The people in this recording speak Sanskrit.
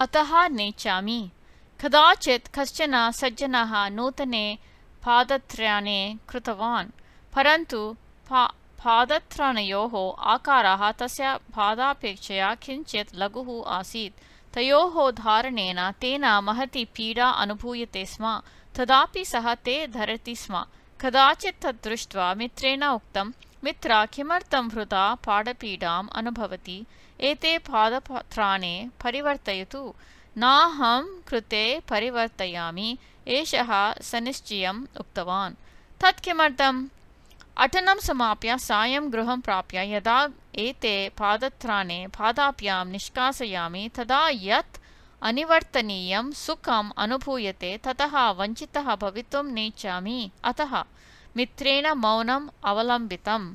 अतः नेच्छामि कदाचित् कश्चन सज्जनः नूतने पादत्राणे कृतवान्, परन्तु पा पादत्राणयोः आकारः तस्य पादापेक्षया किञ्चित् लघुः आसीत्। तयोः धारणेन तेन महती पीडा अनुभूयते स्म, तदापि सः ते धरति स्म। कदाचित् तद् दृष्ट्वा मित्रेण उक्तं मित्र किमर्थं वृथा पादपीडाम् अनुभवति? एते पादत्राणे परिवर्तयतु। नाहं कृते परिवर्तयामि। एषः सनिश्चयम् उक्तवान्। तत् किमर्थम्? अटनं समाप्य सायं गृहं प्राप्य यदा एते पादत्राणे पादाभ्यां निष्कासयामि तदा यत् अनिवर्तनीयं सुखम् अनुभूयते ततः वञ्चितः भवितुं नेच्छामि। अतः मित्रेण मौनम् अवलम्बितम्